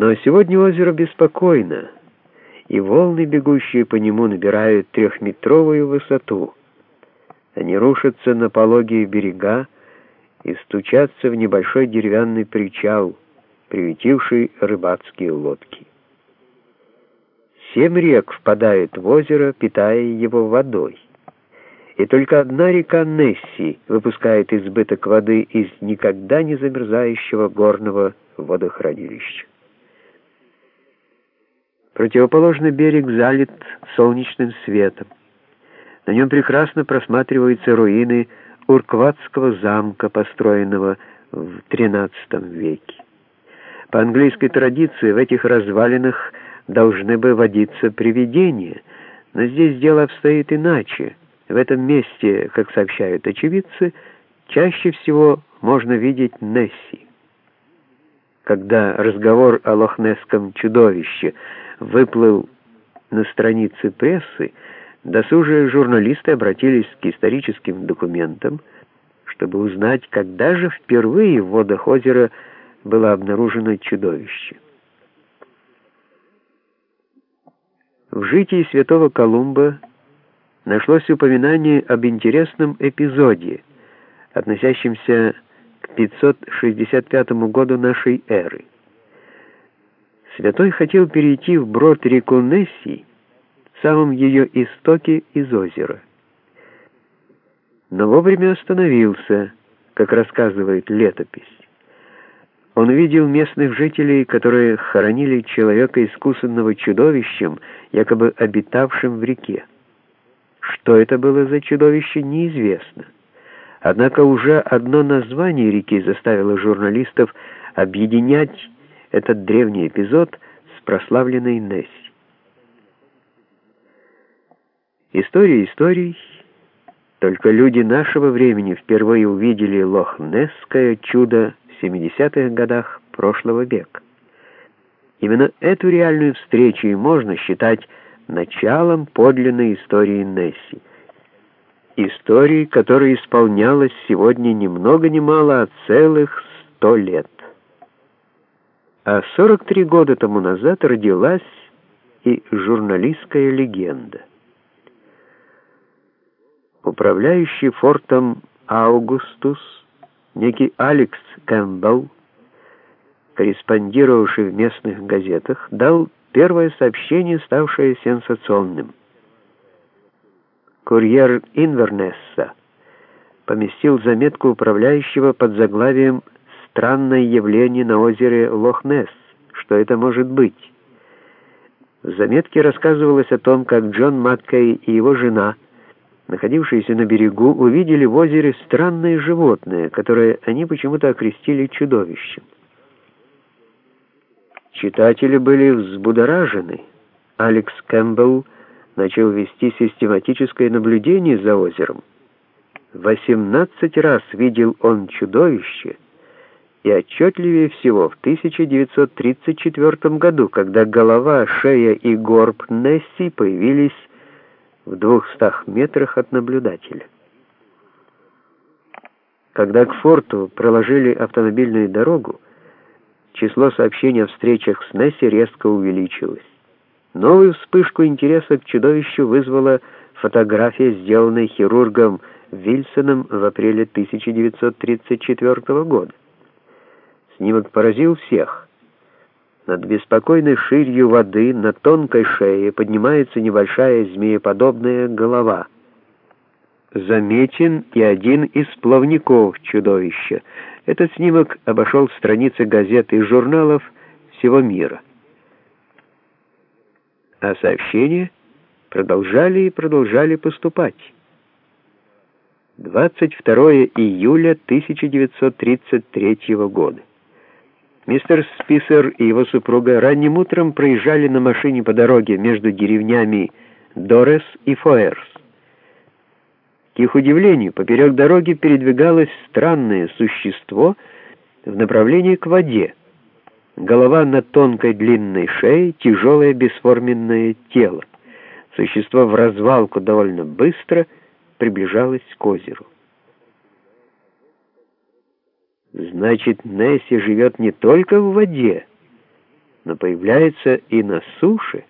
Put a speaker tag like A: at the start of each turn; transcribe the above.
A: Но сегодня озеро беспокойно, и волны, бегущие по нему, набирают трехметровую высоту. Они рушатся на пологие берега и стучатся в небольшой деревянный причал, приютивший рыбацкие лодки. Семь рек впадают в озеро, питая его водой. И только одна река Несси выпускает избыток воды из никогда не замерзающего горного водохранилища. Противоположный берег залит солнечным светом. На нем прекрасно просматриваются руины Уркватского замка, построенного в XIII веке. По английской традиции в этих развалинах должны бы водиться привидения, но здесь дело обстоит иначе. В этом месте, как сообщают очевидцы, чаще всего можно видеть Несси. Когда разговор о лохнесском чудовище выплыл на страницы прессы, досужие журналисты обратились к историческим документам, чтобы узнать, когда же впервые в водах озера было обнаружено чудовище. В житии святого Колумба нашлось упоминание об интересном эпизоде, относящемся к 565 году нашей эры. Святой хотел перейти в брод реку Несси, в самом ее истоке из озера. Но вовремя остановился, как рассказывает летопись. Он видел местных жителей, которые хоронили человека, искусанного чудовищем, якобы обитавшим в реке. Что это было за чудовище, неизвестно. Однако уже одно название реки заставило журналистов объединять этот древний эпизод с прославленной Несси. История историй, только люди нашего времени впервые увидели лохнесское чудо в 70-х годах прошлого века. Именно эту реальную встречу и можно считать началом подлинной истории Несси. Истории, которая исполнялась сегодня ни много ни мало, а целых сто лет. А 43 года тому назад родилась и журналистская легенда. Управляющий фортом Аугустус, некий Алекс Кэмпбелл, корреспондировавший в местных газетах, дал первое сообщение, ставшее сенсационным. Курьер Инвернесса поместил заметку управляющего под заглавием странное явление на озере Лох-Несс. Что это может быть? В заметке рассказывалось о том, как Джон Маккей и его жена, находившиеся на берегу, увидели в озере странное животное, которое они почему-то окрестили чудовищем. Читатели были взбудоражены. Алекс Кэмпбелл начал вести систематическое наблюдение за озером. 18 раз видел он чудовище — и отчетливее всего в 1934 году, когда голова, шея и горб Несси появились в двухстах метрах от наблюдателя. Когда к форту проложили автомобильную дорогу, число сообщений о встречах с Несси резко увеличилось. Новую вспышку интереса к чудовищу вызвала фотография, сделанная хирургом Вильсоном в апреле 1934 года. Снимок поразил всех. Над беспокойной ширью воды на тонкой шее поднимается небольшая змееподобная голова. Заметен и один из плавников чудовища. Этот снимок обошел страницы газет и журналов всего мира. А сообщения продолжали и продолжали поступать. 22 июля 1933 года. Мистер Списер и его супруга ранним утром проезжали на машине по дороге между деревнями Дорес и Фоэрс. К их удивлению, поперек дороги передвигалось странное существо в направлении к воде. Голова на тонкой длинной шее, тяжелое бесформенное тело. Существо в развалку довольно быстро приближалось к озеру. Значит, Несси живет не только в воде, но появляется и на суше,